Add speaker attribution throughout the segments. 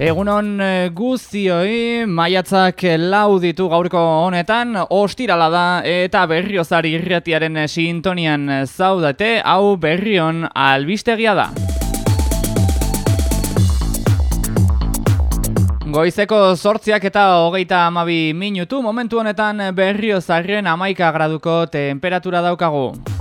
Speaker 1: Egunon eh, guztioi, maiatzak lau ditu gaurko honetan, ostirala da eta berriozari irretiaren sintonian zaudate, hau berrion albistegia da. Goizeko sortziak eta hogeita amabi minutu, momentu honetan berriozarren amaika graduko temperatura daukagu.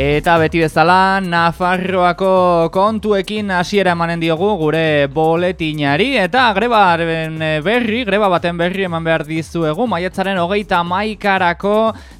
Speaker 1: Eta beti bezala, Nafarroako kontuekin hasiera emanen diogu gure boletinari. Eta greba berri, greba baten berri eman behar dizuegu, maietzaren hogeita maikarako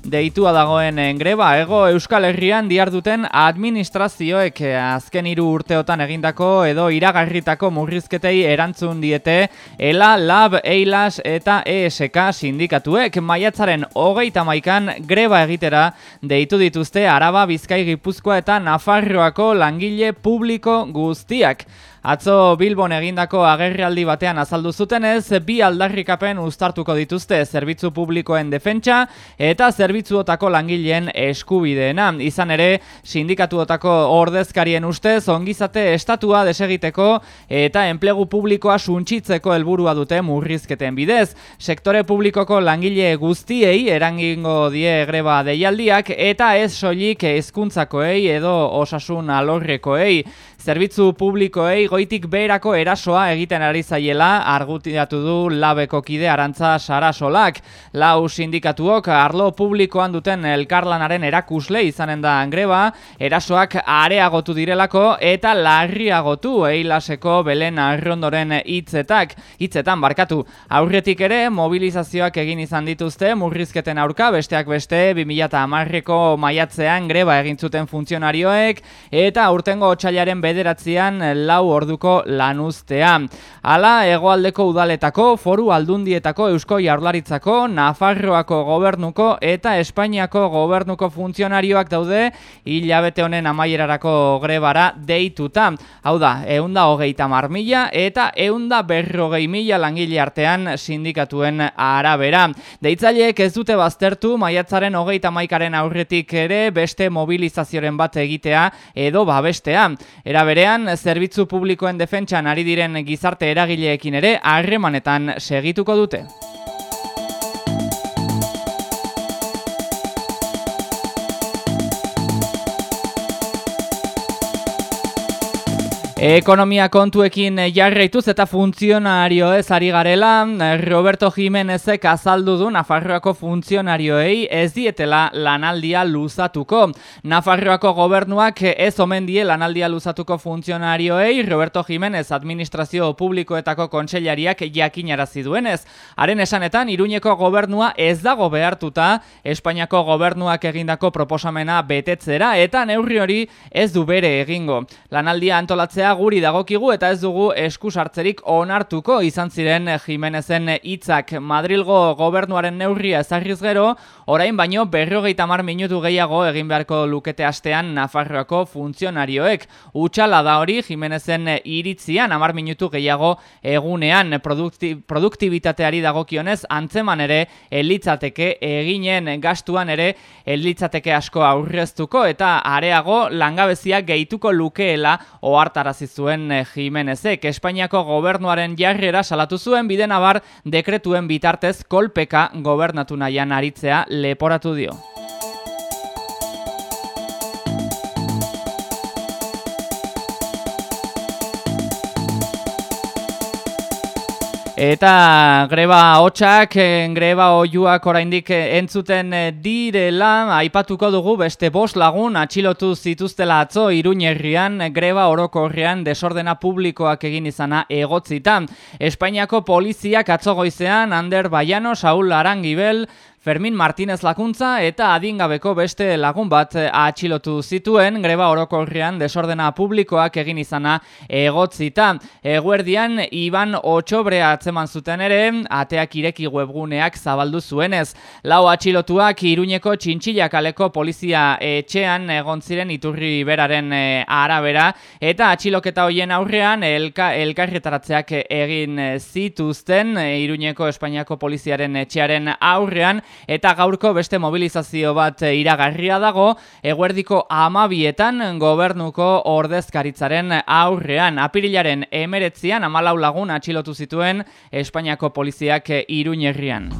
Speaker 1: deitua dagoen greba. Ego Euskal Herrian diar duten administrazioek azken hiru urteotan egindako edo iragarritako murrizketei erantzun diete ELA, LAB, EILAS eta ESK sindikatuek. Maiatzaren hogeita maikan greba egitera deitu dituzte araba bizka Bizkai Gipuzkoa eta Nafarroako langile publiko guztiak. Atzo Bilbon egindako agerrialdi batean azaldu zutenez, bi aldarrikapen uztartuko dituzte zerbitzu publikoen defentsa eta zerbitzuotako langileen eskubideena. Izan ere, sindikatuotako ordezkarien ustez, ongizate estatua desegiteko eta enplegu publikoa suntsitzeko helburua dute murrizketen bidez. Sektore publikoko langile guztiei erangingo die greba deialdiak eta ez soilik hezkuntzakoei edo osasun alorrekoei. Zerbitzu publikoei goitik beherako erasoa egiten ari zaiela argutiatu du labeko kide arantza sarasolak. Lau sindikatuok arlo publikoan duten elkarlanaren erakusle izanen da greba, erasoak areagotu direlako eta larriagotu eilaseko belen arrondoren hitzetak hitzetan barkatu. Aurretik ere mobilizazioak egin izan dituzte murrizketen aurka besteak beste 2010ko maiatzean greba egin zuten funtzionarioek eta aurtengo otsailaren bederatzean lau orduko lanuztea. Hala, hegoaldeko udaletako, foru aldundietako, eusko jaurlaritzako, Nafarroako gobernuko eta Espainiako gobernuko funtzionarioak daude hilabete honen amaierarako grebara deituta. Hau da, eunda hogeita mar mila eta eunda berrogei mila langile artean sindikatuen arabera. Deitzaileek ez dute baztertu maiatzaren hogeita maikaren aurretik ere beste mobilizazioren bat egitea edo babestea. Era berean, zerbitzu publikoen defentsan ari diren gizarte eragileekin ere harremanetan segituko dute. Ekonomia kontuekin jarraituz eta funtzionario ez ari garela, Roberto Jimenezek azaldu du Nafarroako funtzionarioei ez dietela lanaldia luzatuko. Nafarroako gobernuak ez omen die lanaldia luzatuko funtzionarioei, Roberto Jimenez administrazio publikoetako kontseilariak jakinarazi duenez. Haren esanetan, Iruñeko gobernua ez dago behartuta Espainiako gobernuak egindako proposamena betetzera eta neurri hori ez du bere egingo. Lanaldia antolatzea guri dagokigu eta ez dugu esku sartzerik onartuko izan ziren Jimenezen hitzak Madrilgo gobernuaren neurria ezarriz gero, orain baino berrogeita mar minutu gehiago egin beharko lukete astean Nafarroako funtzionarioek. Utsala da hori Jimenezen iritzian amar minutu gehiago egunean produkti, produktibitateari dagokionez antzeman ere elitzateke eginen gastuan ere elitzateke asko aurreztuko eta areago langabezia gehituko lukeela ohartaraz irabazi zuen eh, Jimenezek. Espainiako gobernuaren jarrera salatu zuen bide nabar dekretuen bitartez kolpeka gobernatu nahian aritzea leporatu dio. Eta greba hotxak, eh, greba oiuak oraindik eh, entzuten eh, direla, aipatuko dugu beste bost lagun atxilotu zituztela atzo Iruñerrian greba orokorrean desordena publikoak egin izana egotzita. Espainiako poliziak atzo goizean Ander Baiano, Saul Arangibel, Fermin Martínez lakuntza eta adingabeko beste lagun bat atxilotu zituen greba orokorrean desordena publikoak egin izana egotzita. Eguerdian, Iban Otxobrea atzeman zuten ere, ateak ireki webguneak zabaldu zuenez. Lau atxilotuak Iruñeko txintxila kaleko polizia etxean egon ziren iturri beraren e, arabera eta atxiloketa hoien aurrean elka, elkarretaratzeak egin zituzten Iruñeko Espainiako poliziaren etxearen aurrean eta gaurko beste mobilizazio bat iragarria dago, eguerdiko amabietan gobernuko ordezkaritzaren aurrean. Apirilaren emeretzian amalau lagun atxilotu zituen Espainiako poliziak iruñerrian.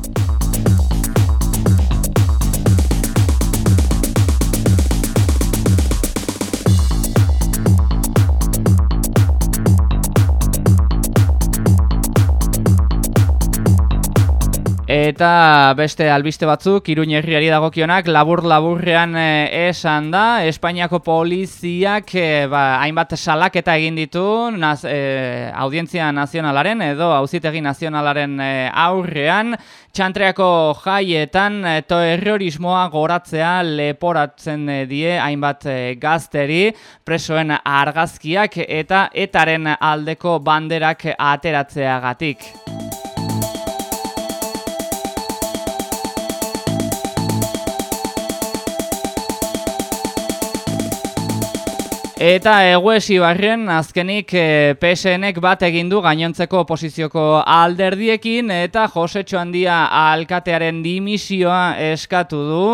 Speaker 1: Eta beste albiste batzuk, Iruñ herriari dagokionak, labur-laburrean eh, esan da, Espainiako poliziak e, ba, hainbat salaketa egin ditu naz, e, audientzia nazionalaren edo auzitegi nazionalaren aurrean, txantreako jaietan to errorismoa goratzea leporatzen die hainbat gazteri, presoen argazkiak eta etaren aldeko banderak ateratzeagatik. Eta eguesi barren, azkenik e, eh, PSNek bat egin du gainontzeko oposizioko alderdiekin eta Jose Txoandia alkatearen dimisioa eskatu du.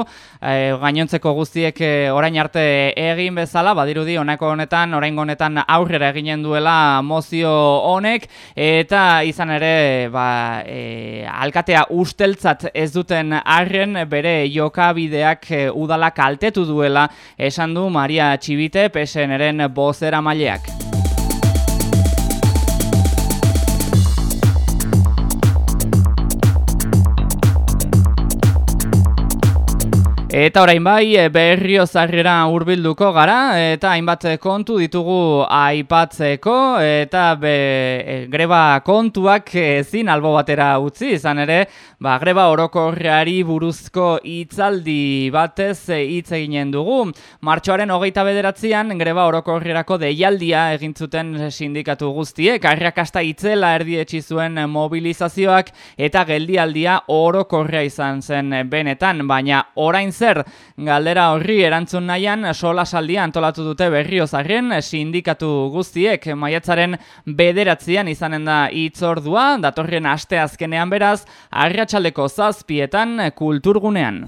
Speaker 1: E, gainontzeko guztiek e, orain arte egin bezala, badirudi honako honetan, orain honetan aurrera eginen duela mozio honek. Eta izan ere ba, e, alkatea usteltzat ez duten arren bere jokabideak e, udala kaltetu duela esan du Maria Txibite PSN eren bozera maileak. Eta orain bai, e, berrio zarrera hurbilduko gara, eta hainbat kontu ditugu aipatzeko, eta be, e, greba kontuak ezin albo batera utzi, izan ere, ba, greba orokorreari buruzko hitzaldi batez hitz eginen dugu. Martxoaren hogeita bederatzean, greba orokorrerako deialdia egintzuten sindikatu guztiek, arrakasta itzela erdietsi zuen mobilizazioak, eta geldialdia orokorrea izan zen benetan, baina orain zer galdera horri erantzun nahian sola saldia antolatu dute berriozarren sindikatu guztiek maiatzaren bederatzean izanen da itzordua, datorren aste azkenean beraz, arratsaldeko zazpietan kulturgunean.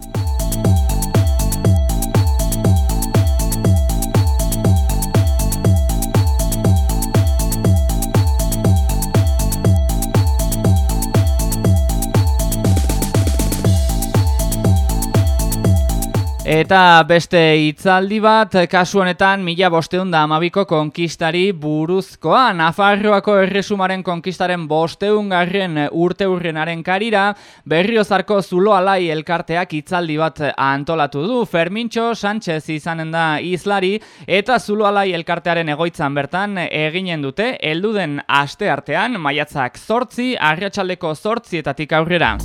Speaker 1: Eta beste hitzaldi bat, kasu honetan mila bosteun da amabiko konkistari buruzkoa. Nafarroako erresumaren konkistaren bosteun garren urte hurrenaren karira, berriozarko zulo alai elkarteak hitzaldi bat antolatu du. Fermintxo Sánchez izanen da izlari eta zulo alai elkartearen egoitzan bertan eginen dute, elduden aste artean, maiatzak zortzi, arriatxaldeko zortzietatik aurrera.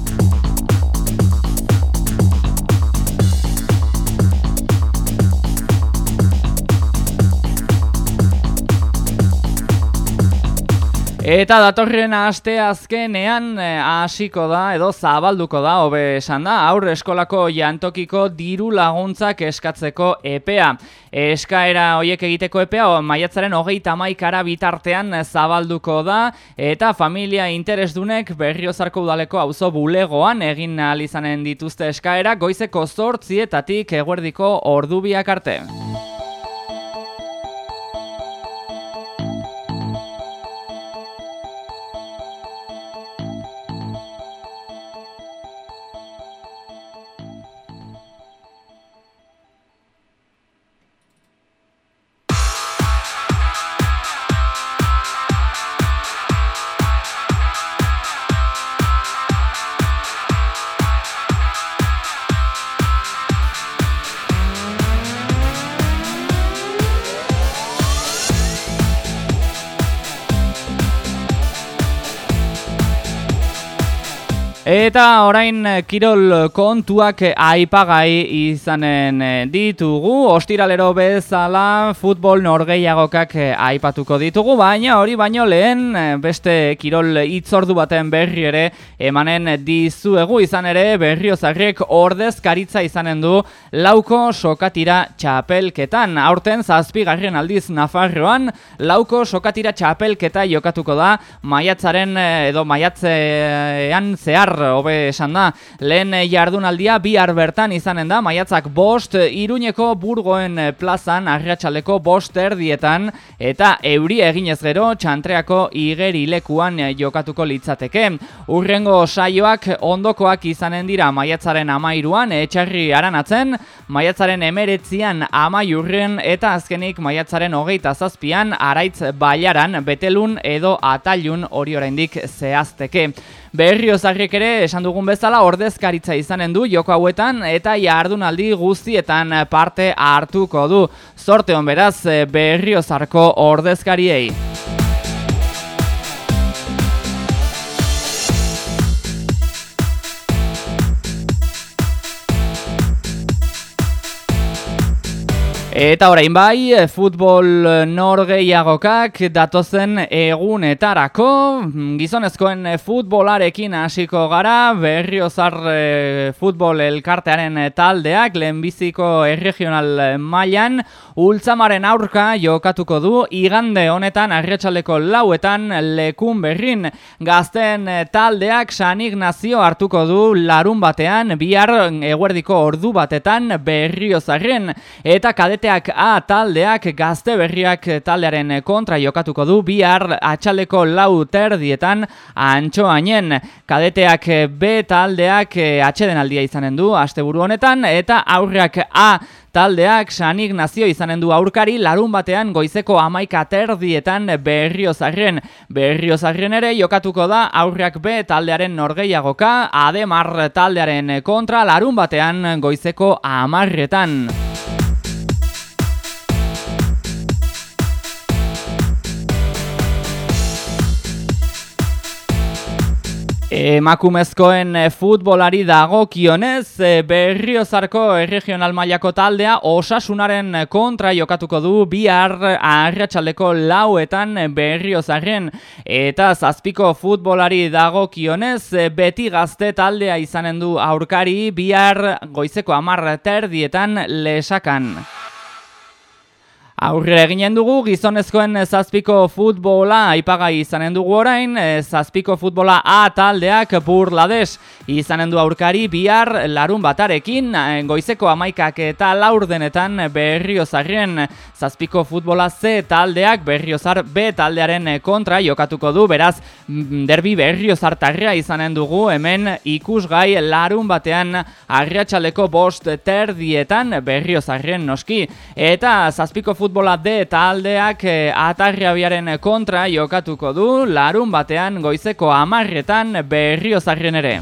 Speaker 1: Eta datorren aste azkenean eh, hasiko da edo zabalduko da hobe esan da aurre eskolako jantokiko diru laguntzak eskatzeko epea. Eskaera hoiek egiteko epea maiatzaren hogeita maikara bitartean zabalduko da eta familia interesdunek berriozarko udaleko auzo bulegoan egin izanen dituzte eskaera goizeko zortzietatik eguerdiko ordubiak arte. Eta orain eh, kirol kontuak aipagai izanen eh, ditugu, ostiralero bezala futbol norgeiagokak eh, aipatuko ditugu, baina hori baino lehen beste kirol itzordu baten berri ere emanen dizuegu. Izan ere berriozarrek ordez karitza izanen du lauko sokatira txapelketan. Aurten zazpi garrien aldiz Nafarroan, lauko sokatira txapelketa jokatuko da maiatzaren edo maiatzean zehar hobe esan da. Lehen jardunaldia bihar bertan izanen da, maiatzak bost, iruñeko burgoen plazan, arriatxaleko bost erdietan, eta euri eginez gero, txantreako igeri lekuan jokatuko litzateke. Urrengo saioak ondokoak izanen dira maiatzaren amairuan, etxarri aranatzen, maiatzaren emeretzian amaiurren, eta azkenik maiatzaren hogeita zazpian, araitz baiaran, betelun edo atailun hori oraindik zehazteke. Berriozarrek ere esan dugun bezala ordezkaritza izanen du joko hauetan eta jardunaldi guztietan parte hartuko du. Zorte hon beraz Berriozarko ordezkariei. Eta orain bai, futbol norgeiagokak datozen egunetarako, gizonezkoen futbolarekin hasiko gara, berriozar futbol elkartearen taldeak, lehenbiziko erregional mailan ultzamaren aurka jokatuko du, igande honetan arretxaleko lauetan lekun berrin, gazten taldeak San Ignacio hartuko du larun batean, bihar eguerdiko ordu batetan berriozarren, eta kadet Kadeteak A taldeak gazte berriak taldearen kontra jokatuko du bihar atxaleko lau terdietan antxoainen. Kadeteak B taldeak atxeden aldia izanen du asteburu honetan eta aurreak A Taldeak San Ignacio izanen du aurkari larun batean goizeko amaika terdietan berriozarren. Berriozarren ere jokatuko da aurrak B taldearen norgeiagoka, ademar taldearen kontra larun batean goizeko amarretan. Emakumezkoen eh, futbolari dagokionez eh, Berriozarko regional mailako taldea osasunaren kontra jokatuko du bihar arratsaldeko lauetan Berriozarren eta zazpiko futbolari dagokionez beti gazte taldea izanen du aurkari bihar goizeko amar terdietan lesakan. Aurre eginen dugu, gizonezkoen zazpiko futbola aipagai izanen dugu orain, eh, zazpiko futbola A taldeak burlades izanen du aurkari bihar larun batarekin, eh, goizeko amaikak eta laurdenetan berriozarren zazpiko futbola C taldeak berriozar B taldearen kontra jokatuko du, beraz mm, derbi berriozartarria izanen dugu, hemen ikusgai larun batean arriatxaleko bost terdietan berriozarren noski, eta zazpiko futbola futbola D taldeak eh, atarriabiaren kontra jokatuko du larun batean goizeko amarretan berriozarren ere.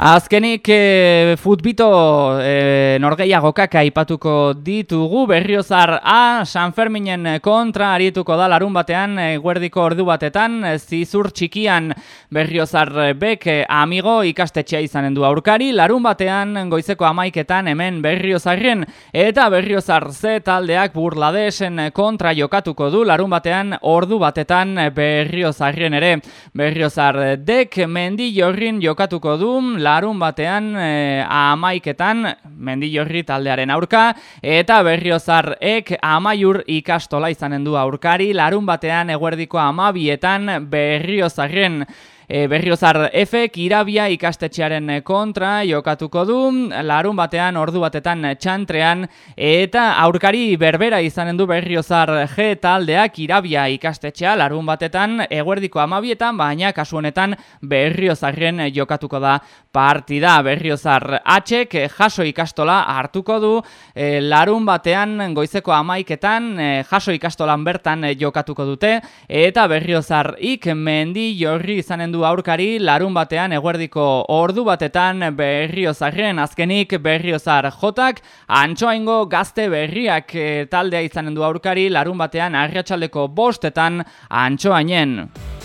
Speaker 1: Azkenik e, futbito e, norgeiagokak aipatuko ditugu. Berriozar A San Ferminen kontra arituko da larun batean e, guerdiko ordu batetan. Zizur txikian berriozar bek amigo ikastetxea izanen du aurkari. Larun batean goizeko amaiketan hemen berriozarren eta berriozar Z taldeak burladesen kontra jokatuko du. Larun batean ordu batetan berriozarren ere. Berriozar dek mendi jorrin jokatuko du larun batean e, amaiketan mendillorri taldearen aurka eta berriozarek amaiur ikastola izanen du aurkari larun batean eguerdiko amabietan berriozarren E, berriozar efek irabia ikastetxearen kontra jokatuko du, larun batean ordu batetan txantrean, eta aurkari berbera izanen du berriozar G taldeak irabia ikastetxea. Larun batetan eguerdiko amabietan, baina kasu honetan berriozarren jokatuko da partida. Berriozar Hek jaso ikastola hartuko du, e, larun batean goizeko amaiketan jaso ikastolan bertan jokatuko dute, eta berriozar ik mendi jorri izanen du aurkari larun batean eguerdiko ordu batetan berriozarren azkenik berriozar jotak antxoaingo gazte berriak eh, taldea izanen du aurkari larun batean arriatxaldeko bostetan antxoainen.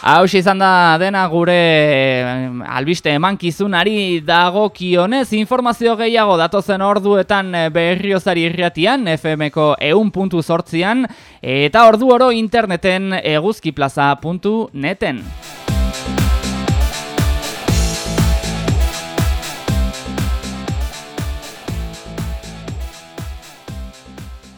Speaker 1: Hau izan da dena gure eh, albiste emankizunari dagokionez informazio gehiago datozen orduetan eh, berriozari irriatian FMko eun puntu sortzian eta ordu oro interneten eguzkiplaza.neten.